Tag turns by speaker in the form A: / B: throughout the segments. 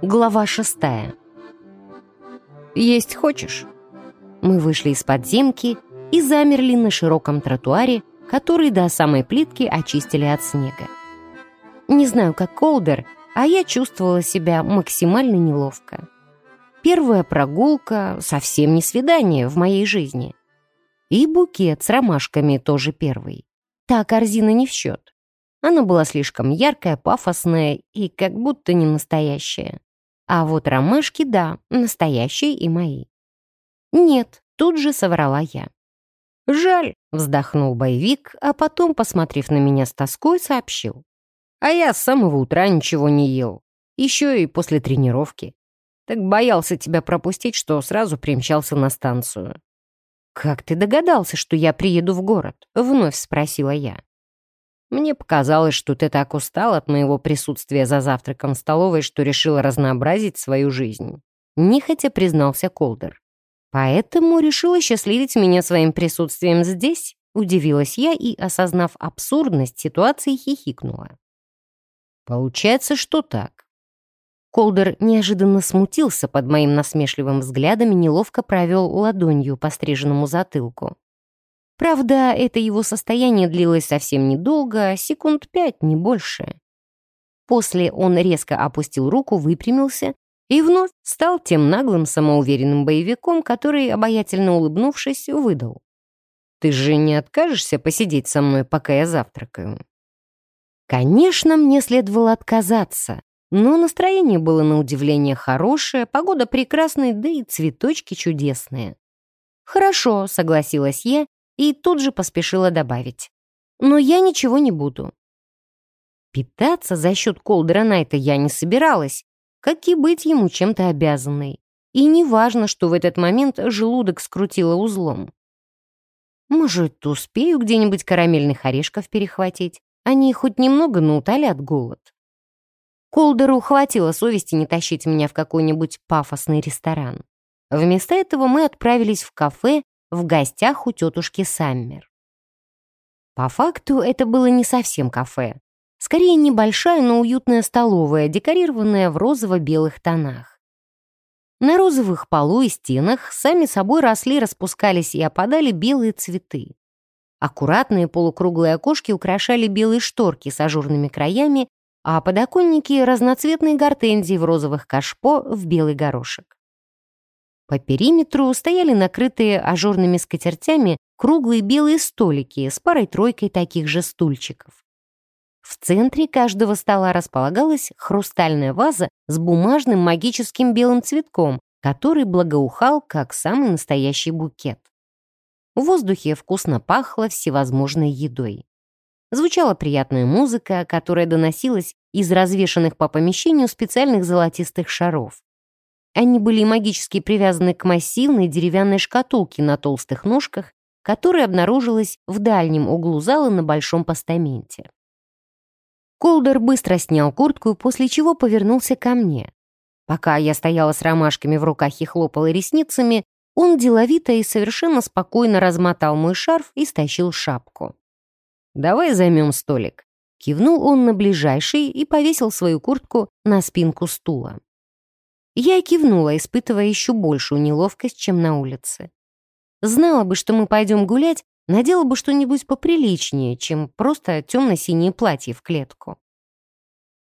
A: Глава шестая. «Есть хочешь?» Мы вышли из подземки и замерли на широком тротуаре, который до самой плитки очистили от снега. Не знаю, как Колдер, а я чувствовала себя максимально неловко. Первая прогулка — совсем не свидание в моей жизни. И букет с ромашками тоже первый. Та корзина не в счет. Она была слишком яркая, пафосная и как будто не настоящая. А вот ромашки, да, настоящие и мои. Нет, тут же соврала я. «Жаль», — вздохнул боевик, а потом, посмотрев на меня с тоской, сообщил. «А я с самого утра ничего не ел. Еще и после тренировки. Так боялся тебя пропустить, что сразу примчался на станцию». «Как ты догадался, что я приеду в город?» — вновь спросила я. Мне показалось, что ты так устал от моего присутствия за завтраком в столовой, что решила разнообразить свою жизнь. Нехотя признался Колдер. Поэтому решила счастливить меня своим присутствием здесь, удивилась я и, осознав абсурдность ситуации, хихикнула. Получается, что так. Колдер неожиданно смутился под моим насмешливым взглядом и неловко провел ладонью по стриженному затылку. Правда, это его состояние длилось совсем недолго, секунд пять, не больше. После он резко опустил руку, выпрямился и вновь стал тем наглым самоуверенным боевиком, который, обаятельно улыбнувшись, выдал. «Ты же не откажешься посидеть со мной, пока я завтракаю?» Конечно, мне следовало отказаться, но настроение было на удивление хорошее, погода прекрасная, да и цветочки чудесные. «Хорошо», — согласилась я и тут же поспешила добавить. «Но я ничего не буду». Питаться за счет Колдера Найта я не собиралась, как и быть ему чем-то обязанной. И не важно, что в этот момент желудок скрутило узлом. Может, успею где-нибудь карамельных орешков перехватить? Они хоть немного наутолят голод. Колдеру хватило совести не тащить меня в какой-нибудь пафосный ресторан. Вместо этого мы отправились в кафе в гостях у тетушки Саммер. По факту это было не совсем кафе. Скорее небольшая, но уютная столовая, декорированная в розово-белых тонах. На розовых полу и стенах сами собой росли, распускались и опадали белые цветы. Аккуратные полукруглые окошки украшали белые шторки с ажурными краями, а подоконники — разноцветные гортензии в розовых кашпо в белый горошек. По периметру стояли накрытые ажурными скатертями круглые белые столики с парой-тройкой таких же стульчиков. В центре каждого стола располагалась хрустальная ваза с бумажным магическим белым цветком, который благоухал, как самый настоящий букет. В воздухе вкусно пахло всевозможной едой. Звучала приятная музыка, которая доносилась из развешанных по помещению специальных золотистых шаров. Они были магически привязаны к массивной деревянной шкатулке на толстых ножках, которая обнаружилась в дальнем углу зала на большом постаменте. Колдер быстро снял куртку, после чего повернулся ко мне. Пока я стояла с ромашками в руках и хлопала ресницами, он деловито и совершенно спокойно размотал мой шарф и стащил шапку. «Давай займем столик». Кивнул он на ближайший и повесил свою куртку на спинку стула. Я кивнула, испытывая еще большую неловкость, чем на улице. Знала бы, что мы пойдем гулять, надела бы что-нибудь поприличнее, чем просто темно-синее платье в клетку.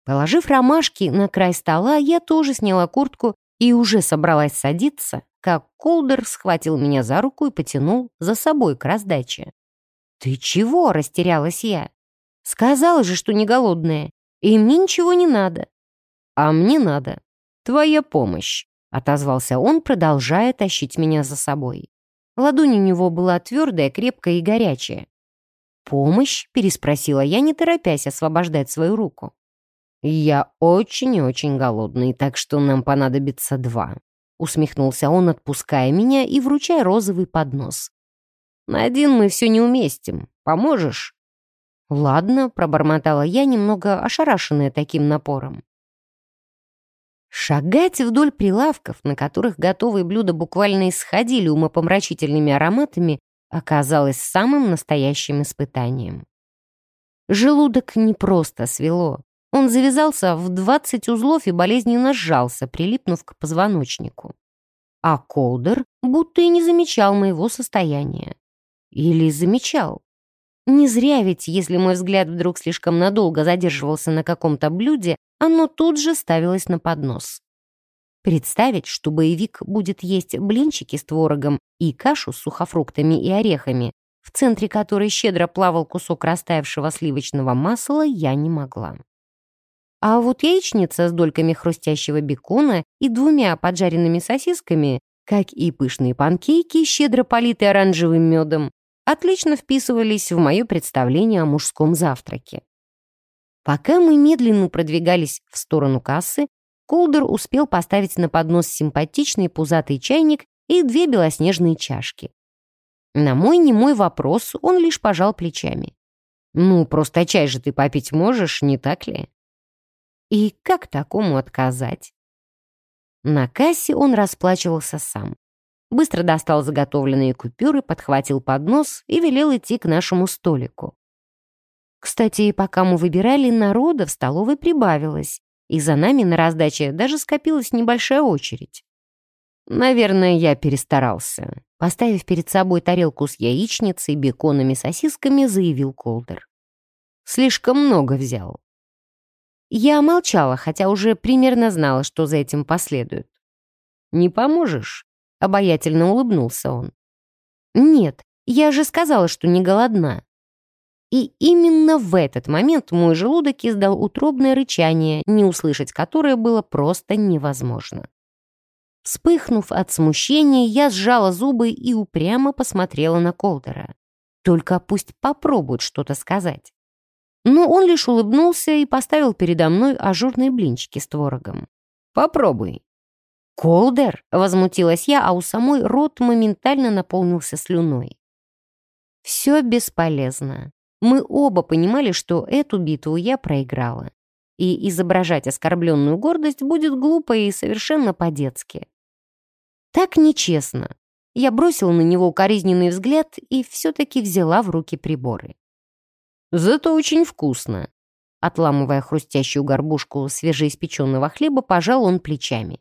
A: Положив ромашки на край стола, я тоже сняла куртку и уже собралась садиться, как Колдер схватил меня за руку и потянул за собой к раздаче. «Ты чего?» — растерялась я. «Сказала же, что не голодная, и мне ничего не надо». «А мне надо», «Твоя помощь», — отозвался он, продолжая тащить меня за собой. Ладонь у него была твердая, крепкая и горячая. «Помощь?» — переспросила я, не торопясь освобождать свою руку. «Я очень и очень голодный, так что нам понадобится два», — усмехнулся он, отпуская меня и вручая розовый поднос. «На один мы все не уместим. Поможешь?» «Ладно», — пробормотала я, немного ошарашенная таким напором. Шагать вдоль прилавков, на которых готовые блюда буквально исходили умопомрачительными ароматами, оказалось самым настоящим испытанием. Желудок не просто свело. Он завязался в 20 узлов и болезненно сжался, прилипнув к позвоночнику. А Колдер будто и не замечал моего состояния. Или замечал. Не зря ведь, если мой взгляд вдруг слишком надолго задерживался на каком-то блюде, оно тут же ставилось на поднос. Представить, что боевик будет есть блинчики с творогом и кашу с сухофруктами и орехами, в центре которой щедро плавал кусок растаявшего сливочного масла, я не могла. А вот яичница с дольками хрустящего бекона и двумя поджаренными сосисками, как и пышные панкейки, щедро политые оранжевым медом, отлично вписывались в мое представление о мужском завтраке. Пока мы медленно продвигались в сторону кассы, Колдер успел поставить на поднос симпатичный пузатый чайник и две белоснежные чашки. На мой немой вопрос он лишь пожал плечами. «Ну, просто чай же ты попить можешь, не так ли?» И как такому отказать? На кассе он расплачивался сам. Быстро достал заготовленные купюры, подхватил поднос и велел идти к нашему столику. Кстати, пока мы выбирали, народа в столовой прибавилось, и за нами на раздаче даже скопилась небольшая очередь. Наверное, я перестарался. Поставив перед собой тарелку с яичницей, беконами, сосисками, заявил Колдер. Слишком много взял. Я молчала, хотя уже примерно знала, что за этим последует. «Не поможешь?» — обаятельно улыбнулся он. «Нет, я же сказала, что не голодна». И именно в этот момент мой желудок издал утробное рычание, не услышать которое было просто невозможно. Вспыхнув от смущения, я сжала зубы и упрямо посмотрела на Колдера. Только пусть попробует что-то сказать. Но он лишь улыбнулся и поставил передо мной ажурные блинчики с творогом. «Попробуй». «Колдер!» — возмутилась я, а у самой рот моментально наполнился слюной. Все бесполезно. Мы оба понимали, что эту битву я проиграла. И изображать оскорбленную гордость будет глупо и совершенно по-детски. Так нечестно. Я бросила на него укоризненный взгляд и все-таки взяла в руки приборы. «Зато очень вкусно». Отламывая хрустящую горбушку свежеиспеченного хлеба, пожал он плечами.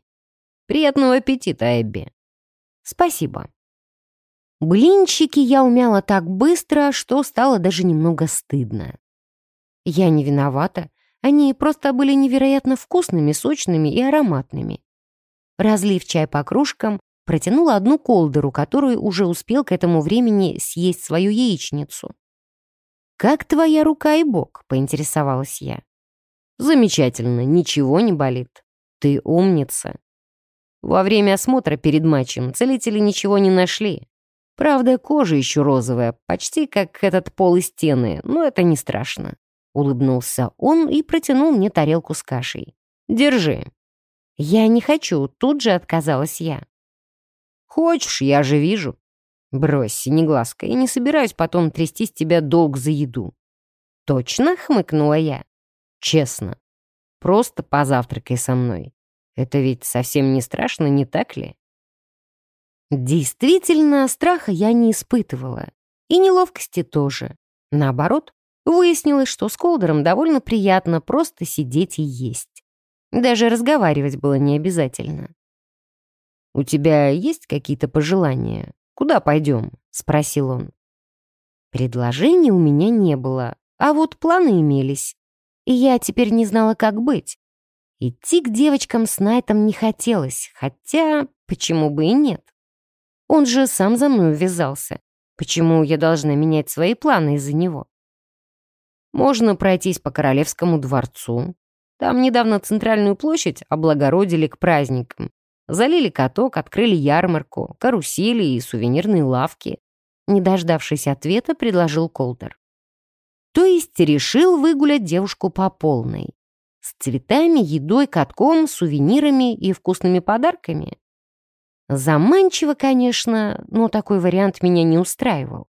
A: «Приятного аппетита, Эбби». «Спасибо». Блинчики я умяла так быстро, что стало даже немного стыдно. Я не виновата. Они просто были невероятно вкусными, сочными и ароматными. Разлив чай по кружкам, протянула одну колдеру, которую уже успел к этому времени съесть свою яичницу. «Как твоя рука и бок?» — поинтересовалась я. «Замечательно, ничего не болит. Ты умница». Во время осмотра перед матчем целители ничего не нашли. Правда, кожа еще розовая, почти как этот пол и стены, но это не страшно. Улыбнулся он и протянул мне тарелку с кашей. «Держи». «Я не хочу», — тут же отказалась я. «Хочешь, я же вижу». «Брось, синеглазка, я не собираюсь потом трясти с тебя долг за еду». «Точно?» — хмыкнула я. «Честно. Просто позавтракай со мной. Это ведь совсем не страшно, не так ли?» Действительно, страха я не испытывала. И неловкости тоже. Наоборот, выяснилось, что с Колдером довольно приятно просто сидеть и есть. Даже разговаривать было не обязательно. «У тебя есть какие-то пожелания? Куда пойдем?» — спросил он. Предложений у меня не было, а вот планы имелись. И я теперь не знала, как быть. Идти к девочкам с Найтом не хотелось, хотя почему бы и нет. Он же сам за мной ввязался. Почему я должна менять свои планы из-за него? Можно пройтись по Королевскому дворцу. Там недавно центральную площадь облагородили к праздникам. Залили каток, открыли ярмарку, карусели и сувенирные лавки. Не дождавшись ответа, предложил Колдер. То есть решил выгулять девушку по полной. С цветами, едой, катком, сувенирами и вкусными подарками. Заманчиво, конечно, но такой вариант меня не устраивал.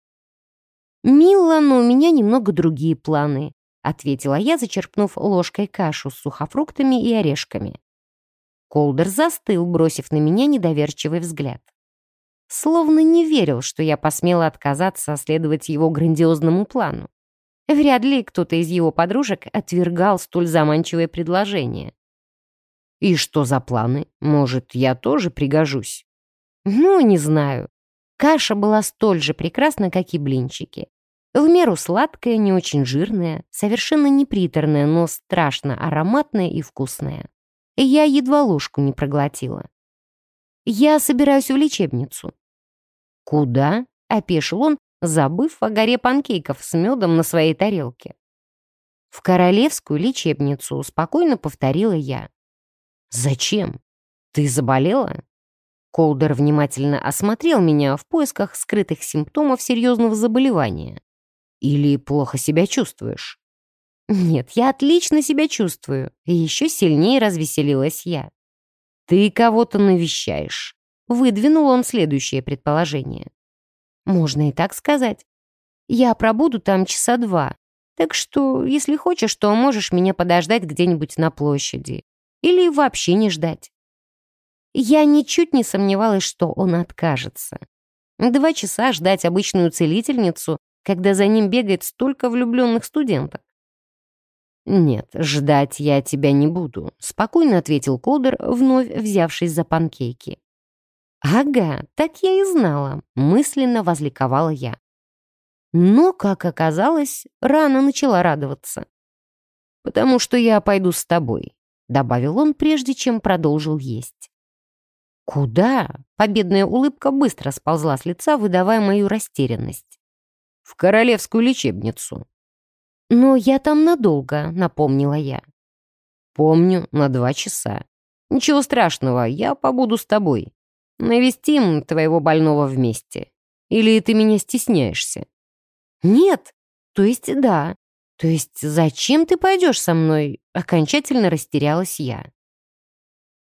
A: «Мило, но у меня немного другие планы», — ответила я, зачерпнув ложкой кашу с сухофруктами и орешками. Колдер застыл, бросив на меня недоверчивый взгляд. Словно не верил, что я посмела отказаться следовать его грандиозному плану. Вряд ли кто-то из его подружек отвергал столь заманчивое предложение.
B: «И что за планы? Может, я тоже пригожусь?»
A: «Ну, не знаю. Каша была столь же прекрасна, как и блинчики. В меру сладкая, не очень жирная, совершенно неприторная, но страшно ароматная и вкусная. Я едва ложку не проглотила. «Я собираюсь в лечебницу».
B: «Куда?» — опешил он, забыв о горе панкейков с медом на своей тарелке.
A: «В королевскую лечебницу», — спокойно повторила я.
B: «Зачем? Ты заболела?»
A: Колдер внимательно осмотрел меня в поисках скрытых симптомов серьезного заболевания.
B: «Или плохо себя чувствуешь?»
A: «Нет, я отлично себя чувствую». И еще сильнее развеселилась я.
B: «Ты кого-то навещаешь».
A: Выдвинул он следующее предположение. Можно и так сказать. Я пробуду там часа два. Так что, если хочешь, то можешь меня подождать где-нибудь на площади. Или вообще не ждать. Я ничуть не сомневалась, что он откажется. Два часа ждать обычную целительницу, когда за ним бегает столько влюбленных студенток.
B: «Нет, ждать я тебя не буду», — спокойно ответил Колдер, вновь взявшись за панкейки.
A: «Ага, так я и знала», — мысленно возликовала я. Но, как оказалось, рано начала радоваться.
B: «Потому что я пойду с тобой», — добавил он, прежде чем продолжил есть.
A: «Куда?» — победная улыбка быстро сползла с лица, выдавая мою растерянность.
B: «В королевскую лечебницу».
A: «Но я там надолго», — напомнила я.
B: «Помню, на два часа. Ничего страшного, я побуду с тобой. Навестим твоего больного вместе. Или ты меня стесняешься?»
A: «Нет. То есть да. То есть зачем ты пойдешь со мной?» Окончательно растерялась я.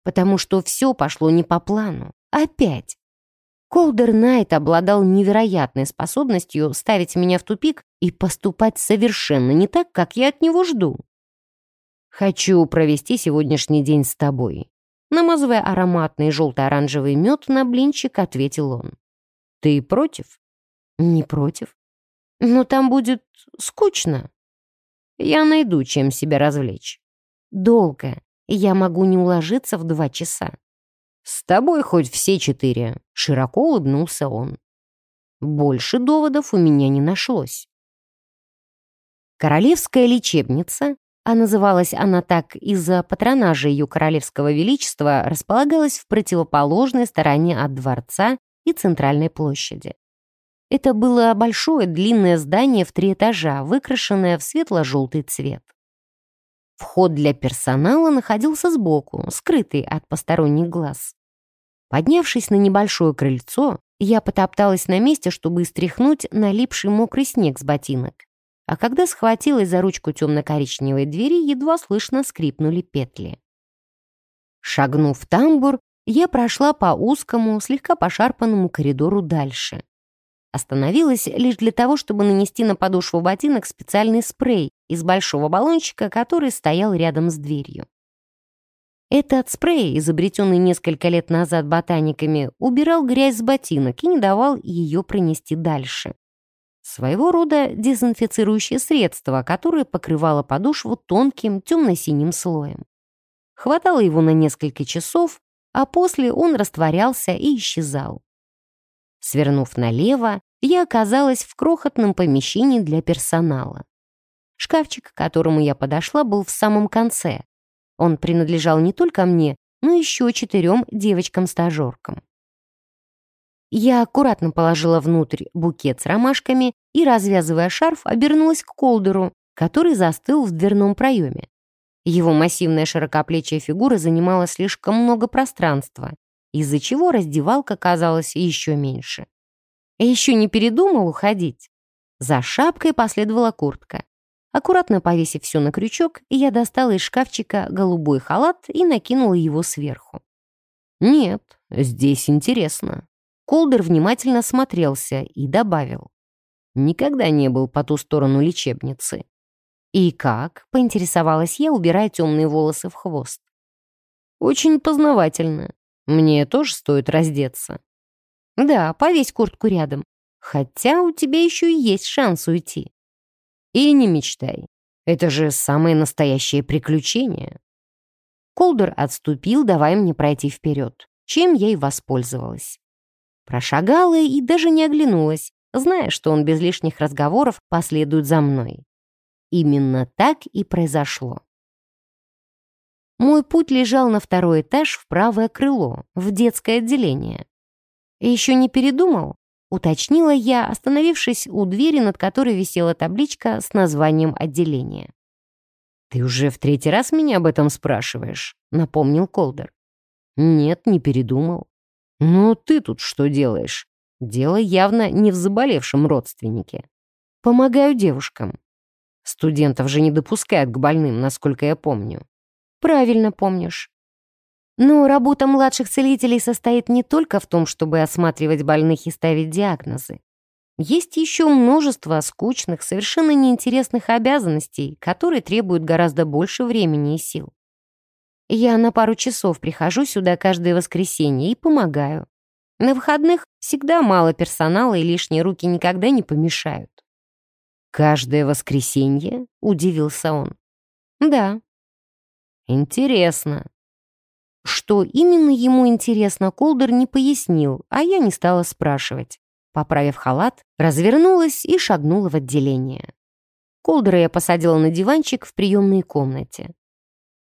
A: Потому что все пошло не по плану. Опять. Колдер Найт обладал невероятной способностью ставить меня в тупик и поступать совершенно не так, как я от него жду.
B: «Хочу провести сегодняшний день с тобой», Намазывая ароматный желто-оранжевый мед на блинчик, ответил он. «Ты против?»
A: «Не против. Но там будет скучно.
B: Я найду, чем себя развлечь».
A: «Долго. Я могу не уложиться в два часа».
B: «С тобой хоть все четыре», — широко улыбнулся он. Больше доводов у меня не нашлось.
A: Королевская лечебница а называлась она так из-за патронажа ее королевского величества, располагалась в противоположной стороне от дворца и центральной площади. Это было большое длинное здание в три этажа, выкрашенное в светло-желтый цвет. Вход для персонала находился сбоку, скрытый от посторонних глаз. Поднявшись на небольшое крыльцо, я потопталась на месте, чтобы стряхнуть налипший мокрый снег с ботинок а когда схватилась за ручку темно-коричневой двери, едва слышно скрипнули петли. Шагнув в тамбур, я прошла по узкому, слегка пошарпанному коридору дальше. Остановилась лишь для того, чтобы нанести на подошву ботинок специальный спрей из большого баллончика, который стоял рядом с дверью. Этот спрей, изобретенный несколько лет назад ботаниками, убирал грязь с ботинок и не давал ее пронести дальше. Своего рода дезинфицирующее средство, которое покрывало подошву тонким темно-синим слоем. Хватало его на несколько часов, а после он растворялся и исчезал. Свернув налево, я оказалась в крохотном помещении для персонала. Шкафчик, к которому я подошла, был в самом конце. Он принадлежал не только мне, но еще четырем девочкам-стажеркам. Я аккуратно положила внутрь букет с ромашками и, развязывая шарф, обернулась к Колдеру, который застыл в дверном проеме. Его массивная широкоплечья фигура занимала слишком много пространства, из-за чего раздевалка казалась еще меньше. Еще не передумал уходить. За шапкой последовала куртка. Аккуратно повесив все на крючок, я достала из шкафчика голубой халат и накинула его сверху.
B: «Нет, здесь интересно»,
A: Колдер внимательно смотрелся и добавил.
B: Никогда не был по ту сторону лечебницы.
A: «И как?» — поинтересовалась я, убирая темные волосы в хвост.
B: «Очень познавательно. Мне тоже стоит раздеться».
A: «Да, повесь куртку рядом. Хотя у тебя еще и есть шанс уйти».
B: И не мечтай. Это же самое настоящее приключение.
A: Колдер отступил, давая мне пройти вперед, чем я и воспользовалась. Прошагала и даже не оглянулась, зная, что он без лишних разговоров последует за мной. Именно так и произошло. Мой путь лежал на второй этаж в правое крыло, в детское отделение. «Еще не передумал?» — уточнила я, остановившись у двери, над которой висела табличка с названием отделения.
B: «Ты уже в третий раз меня об этом спрашиваешь», — напомнил Колдер. «Нет, не передумал. Ну, ты тут что делаешь? Дело явно не в заболевшем родственнике. Помогаю девушкам. Студентов же не допускают к больным, насколько я помню.
A: Правильно помнишь. Но работа младших целителей состоит не только в том, чтобы осматривать больных и ставить диагнозы. Есть еще множество скучных, совершенно неинтересных обязанностей, которые требуют гораздо больше времени и сил. Я на пару часов прихожу сюда каждое воскресенье и помогаю. На выходных всегда мало персонала, и лишние руки никогда не помешают.
B: «Каждое воскресенье?» — удивился он.
A: «Да».
B: «Интересно».
A: Что именно ему интересно, Колдер не пояснил, а я не стала спрашивать. Поправив халат, развернулась и шагнула в отделение. Колдера я посадила на диванчик в приемной комнате.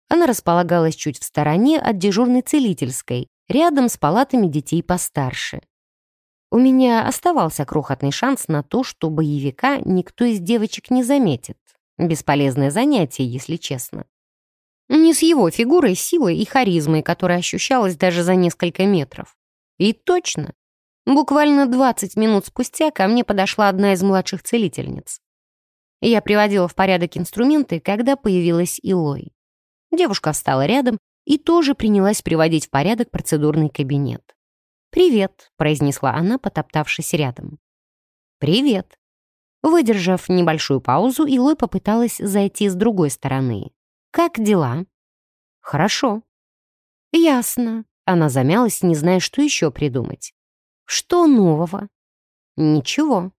A: Она располагалась чуть в стороне от дежурной целительской, рядом с палатами детей постарше. У меня оставался крохотный шанс на то, что боевика никто из девочек не заметит. Бесполезное занятие, если честно. Не с его фигурой, силой и харизмой, которая ощущалась даже за несколько метров. И точно. Буквально 20 минут спустя ко мне подошла одна из младших целительниц. Я приводила в порядок инструменты, когда появилась Илой. Девушка встала рядом и тоже принялась приводить в порядок процедурный кабинет. «Привет», — произнесла она, потоптавшись рядом. «Привет». Выдержав небольшую паузу, Илой попыталась зайти с другой стороны. «Как дела?» «Хорошо». «Ясно». Она замялась, не зная, что еще придумать. «Что нового?» «Ничего».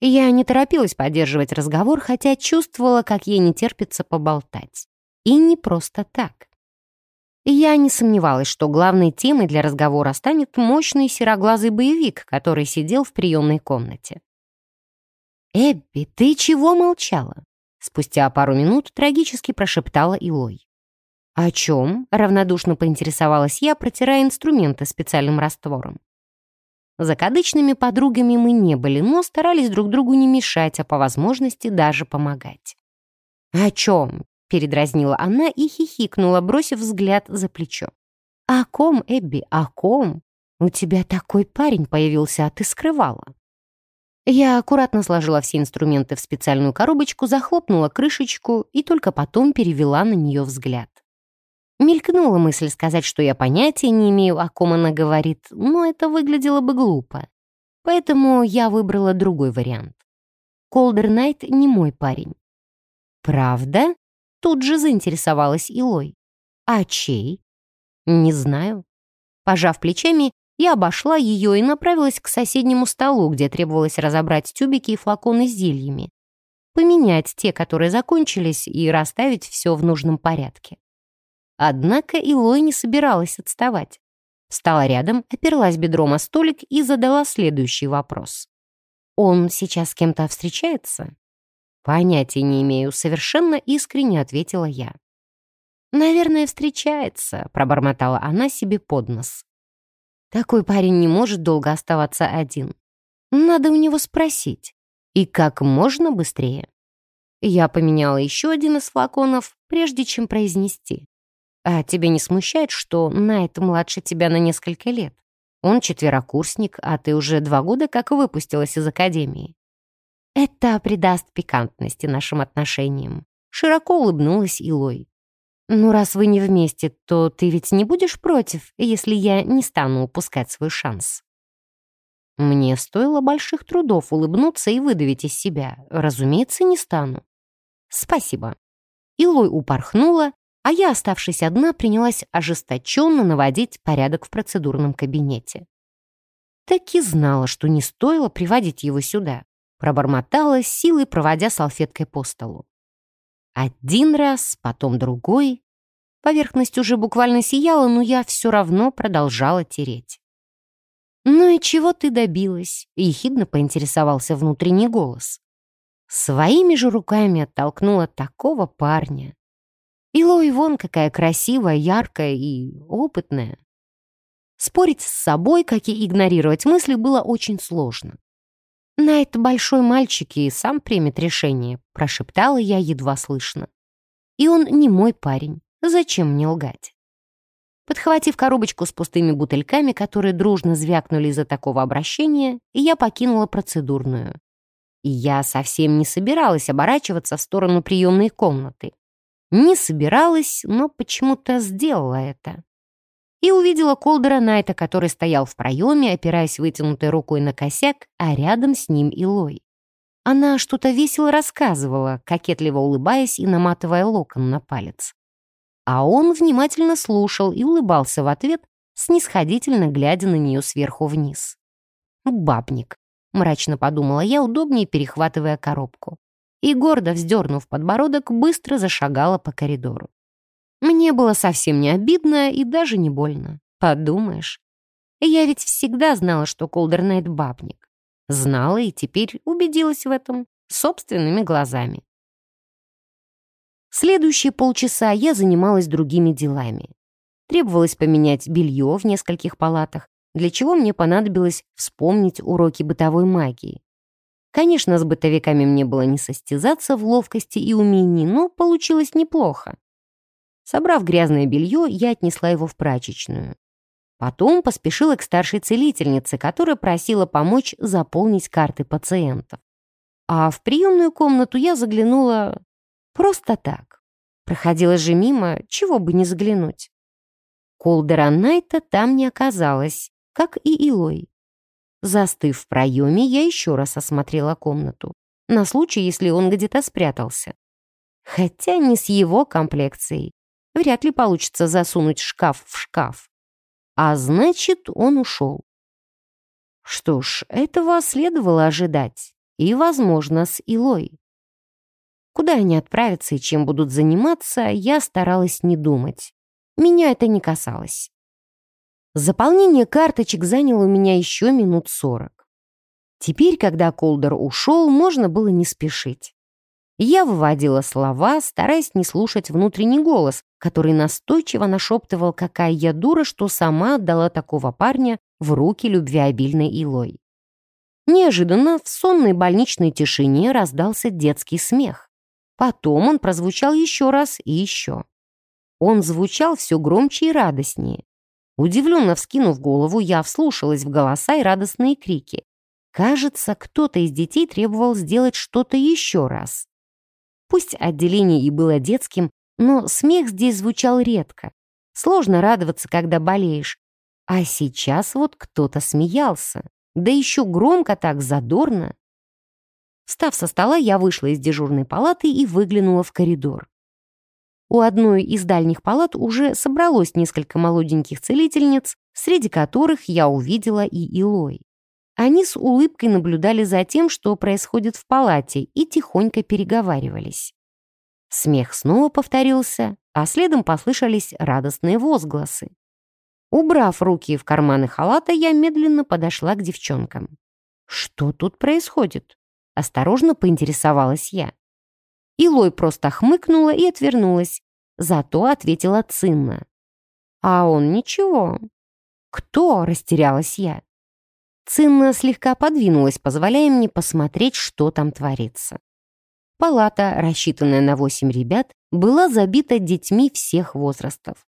A: Я не торопилась поддерживать разговор, хотя чувствовала, как ей не терпится поболтать. И не просто так. Я не сомневалась, что главной темой для разговора станет мощный сероглазый боевик, который сидел в приемной комнате. «Эбби, ты чего молчала?» Спустя пару минут трагически прошептала Илой. «О чем?» — равнодушно поинтересовалась я, протирая инструменты специальным раствором. Закадычными подругами мы не были, но старались друг другу не мешать, а по возможности даже помогать. «О чем?» Передразнила она и хихикнула, бросив взгляд за плечо. «О ком, Эбби, о ком? У тебя такой парень появился, а ты скрывала». Я аккуратно сложила все инструменты в специальную коробочку, захлопнула крышечку и только потом перевела на нее взгляд. Мелькнула мысль сказать, что я понятия не имею, о ком она говорит, но это выглядело бы глупо. Поэтому я выбрала другой вариант. Колдер Найт не мой парень. «Правда?» Тут же заинтересовалась Илой. «А чей?» «Не знаю». Пожав плечами, я обошла ее и направилась к соседнему столу, где требовалось разобрать тюбики и флаконы с зельями. Поменять те, которые закончились, и расставить все в нужном порядке. Однако Илой не собиралась отставать. Встала рядом, оперлась бедром о столик и задала следующий вопрос. «Он сейчас с кем-то встречается?» «Понятия не имею», — совершенно искренне ответила я. «Наверное, встречается», — пробормотала она себе под нос. «Такой парень не может долго оставаться один. Надо у него спросить. И как можно быстрее». Я поменяла еще один из флаконов, прежде чем произнести. «А тебя не смущает, что Найт младше тебя на несколько лет? Он четверокурсник, а ты уже два года как выпустилась из академии. Это придаст пикантности нашим отношениям. Широко улыбнулась Илой. «Ну, раз вы не вместе, то ты ведь не будешь против, если я не стану упускать свой шанс?» Мне стоило больших трудов улыбнуться и выдавить из себя. Разумеется, не стану. «Спасибо». Илой упорхнула, а я, оставшись одна, принялась ожесточенно наводить порядок в процедурном кабинете. Так и знала, что не стоило приводить его сюда. Пробормотала, силой проводя салфеткой по столу. Один раз, потом другой. Поверхность уже буквально сияла, но я все равно продолжала тереть. «Ну и чего ты добилась?» — ехидно поинтересовался внутренний голос. Своими же руками оттолкнула такого парня. Илой вон какая красивая, яркая и опытная. Спорить с собой, как и игнорировать мысли, было очень сложно. «Найт большой мальчик и сам примет решение», — прошептала я едва слышно. «И он не мой парень. Зачем мне лгать?» Подхватив коробочку с пустыми бутыльками, которые дружно звякнули из-за такого обращения, я покинула процедурную. И я совсем не собиралась оборачиваться в сторону приемной комнаты. Не собиралась, но почему-то сделала это и увидела Колдера Найта, который стоял в проеме, опираясь вытянутой рукой на косяк, а рядом с ним Илой. Она что-то весело рассказывала, кокетливо улыбаясь и наматывая локон на палец. А он внимательно слушал и улыбался в ответ, снисходительно глядя на нее сверху вниз. «Бабник», — мрачно подумала я, удобнее перехватывая коробку. И, гордо вздернув подбородок, быстро зашагала по коридору. Мне было совсем не обидно и даже не больно. Подумаешь. Я ведь всегда знала, что Колдернайт бабник. Знала и теперь убедилась в этом собственными глазами. Следующие полчаса я занималась другими делами. Требовалось поменять белье в нескольких палатах, для чего мне понадобилось вспомнить уроки бытовой магии. Конечно, с бытовиками мне было не состязаться в ловкости и умении, но получилось неплохо. Собрав грязное белье, я отнесла его в прачечную. Потом поспешила к старшей целительнице, которая просила помочь заполнить карты пациентов. А в приемную комнату я заглянула просто так. Проходила же мимо, чего бы не заглянуть. Колдера Найта там не оказалось, как и Илой. Застыв в проеме, я еще раз осмотрела комнату, на случай, если он где-то спрятался. Хотя не с его комплекцией вряд ли получится засунуть шкаф в шкаф. А значит, он ушел. Что ж, этого следовало ожидать. И, возможно, с Илой. Куда они отправятся и чем будут заниматься, я старалась не думать. Меня это не касалось. Заполнение карточек заняло у меня еще минут сорок. Теперь, когда Колдер ушел, можно было не спешить. Я выводила слова, стараясь не слушать внутренний голос, который настойчиво нашептывал, какая я дура, что сама отдала такого парня в руки любвеобильной Илой. Неожиданно в сонной больничной тишине раздался детский смех. Потом он прозвучал еще раз и еще. Он звучал все громче и радостнее. Удивленно вскинув голову, я вслушалась в голоса и радостные крики. Кажется, кто-то из детей требовал сделать что-то еще раз. Пусть отделение и было детским, но смех здесь звучал редко. Сложно радоваться, когда болеешь. А сейчас вот кто-то смеялся. Да еще громко так, задорно. Встав со стола, я вышла из дежурной палаты и выглянула в коридор. У одной из дальних палат уже собралось несколько молоденьких целительниц, среди которых я увидела и Илой. Они с улыбкой наблюдали за тем, что происходит в палате, и тихонько переговаривались. Смех снова повторился, а следом послышались радостные возгласы. Убрав руки в карманы халата, я медленно подошла к девчонкам. «Что тут происходит?» — осторожно поинтересовалась я. Илой просто хмыкнула и отвернулась, зато ответила цинно. «А он ничего». «Кто?» — растерялась я. Цинна слегка подвинулась, позволяя мне посмотреть, что там творится. Палата, рассчитанная на восемь ребят, была забита детьми всех возрастов.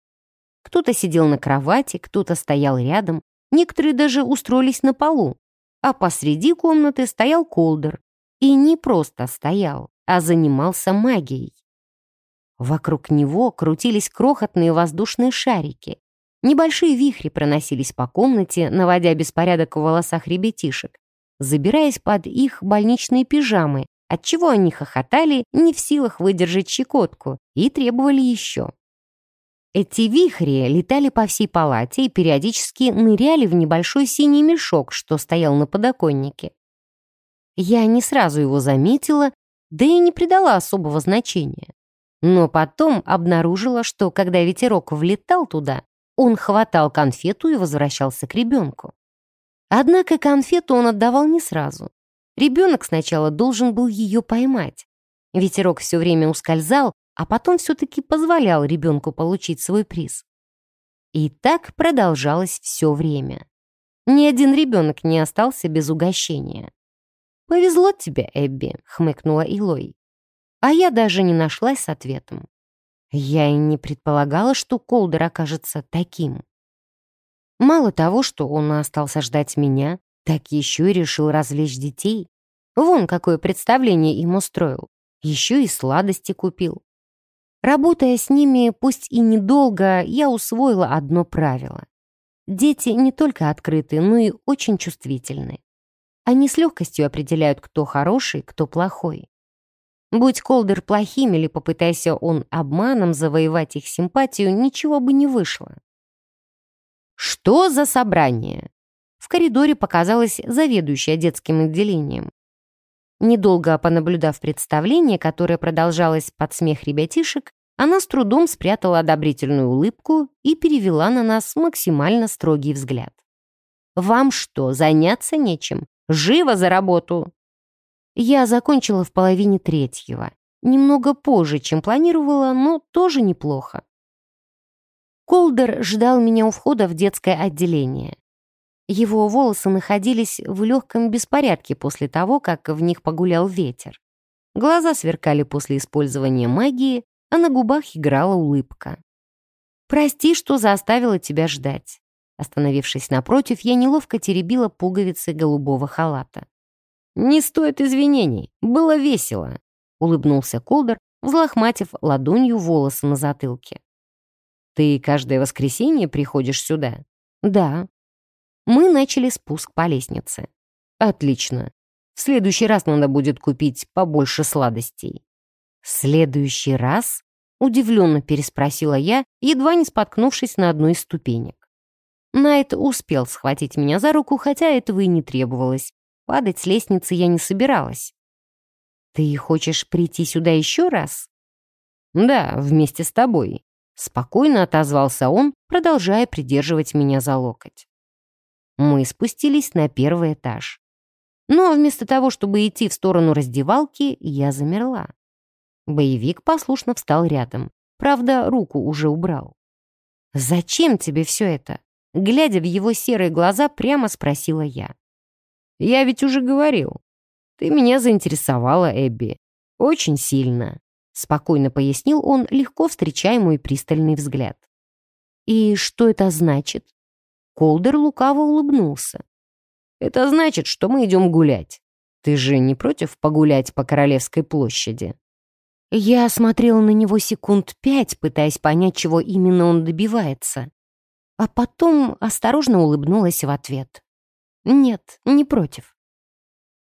A: Кто-то сидел на кровати, кто-то стоял рядом, некоторые даже устроились на полу, а посреди комнаты стоял колдер. И не просто стоял, а занимался магией. Вокруг него крутились крохотные воздушные шарики, Небольшие вихри проносились по комнате, наводя беспорядок в волосах ребятишек, забираясь под их больничные пижамы, отчего они хохотали, не в силах выдержать щекотку, и требовали еще. Эти вихри летали по всей палате и периодически ныряли в небольшой синий мешок, что стоял на подоконнике. Я не сразу его заметила, да и не придала особого значения. Но потом обнаружила, что когда ветерок влетал туда, он хватал конфету и возвращался к ребенку. Однако конфету он отдавал не сразу. Ребенок сначала должен был ее поймать. Ветерок все время ускользал, а потом все-таки позволял ребенку получить свой приз. И так продолжалось все время. Ни один ребенок не остался без угощения. «Повезло тебе, Эбби», — хмыкнула Илой. А я даже не нашлась с ответом. Я и не предполагала, что Колдер окажется таким. Мало того, что он остался ждать меня, так еще и решил развлечь детей. Вон какое представление им устроил. Еще и сладости купил. Работая с ними, пусть и недолго, я усвоила одно правило. Дети не только открыты, но и очень чувствительны. Они с легкостью определяют, кто хороший, кто плохой. Будь Колдер плохим или попытайся он обманом завоевать их симпатию, ничего бы не вышло. Что за собрание? В коридоре показалась заведующая детским отделением. Недолго понаблюдав представление, которое продолжалось под смех ребятишек, она с трудом спрятала одобрительную улыбку и перевела на нас максимально строгий взгляд. «Вам что, заняться нечем? Живо за работу!» Я закончила в половине третьего. Немного позже, чем планировала, но тоже неплохо. Колдер ждал меня у входа в детское отделение. Его волосы находились в легком беспорядке после того, как в них погулял ветер. Глаза сверкали после использования магии, а на губах играла улыбка. «Прости, что заставила тебя ждать». Остановившись напротив, я неловко теребила пуговицы голубого халата. «Не стоит извинений, было весело», — улыбнулся Колдер, взлохматив ладонью волосы на затылке. «Ты каждое воскресенье приходишь сюда?» «Да», мы начали спуск по лестнице. Отлично. В следующий раз надо будет купить побольше сладостей. следующий раз? Удивленно переспросила я, едва не споткнувшись на одной из ступенек. Найт успел схватить меня за руку, хотя этого и не требовалось. Падать с лестницы я не собиралась. «Ты хочешь прийти сюда еще раз?» «Да, вместе с тобой», — спокойно отозвался он, продолжая придерживать меня за локоть. Мы спустились на первый этаж. Но вместо того, чтобы идти в сторону раздевалки, я замерла. Боевик послушно встал рядом. Правда, руку уже убрал. «Зачем тебе все это?» Глядя в его серые глаза, прямо спросила я. «Я ведь уже говорил. Ты меня заинтересовала, Эбби. Очень сильно», — спокойно пояснил он, легко встречая мой пристальный взгляд. «И что это значит?» Колдер лукаво улыбнулся. «Это значит, что мы идем гулять. Ты же не против погулять по Королевской площади?» Я смотрела на него секунд пять, пытаясь понять, чего именно он добивается. А потом осторожно улыбнулась в ответ. «Нет, не против».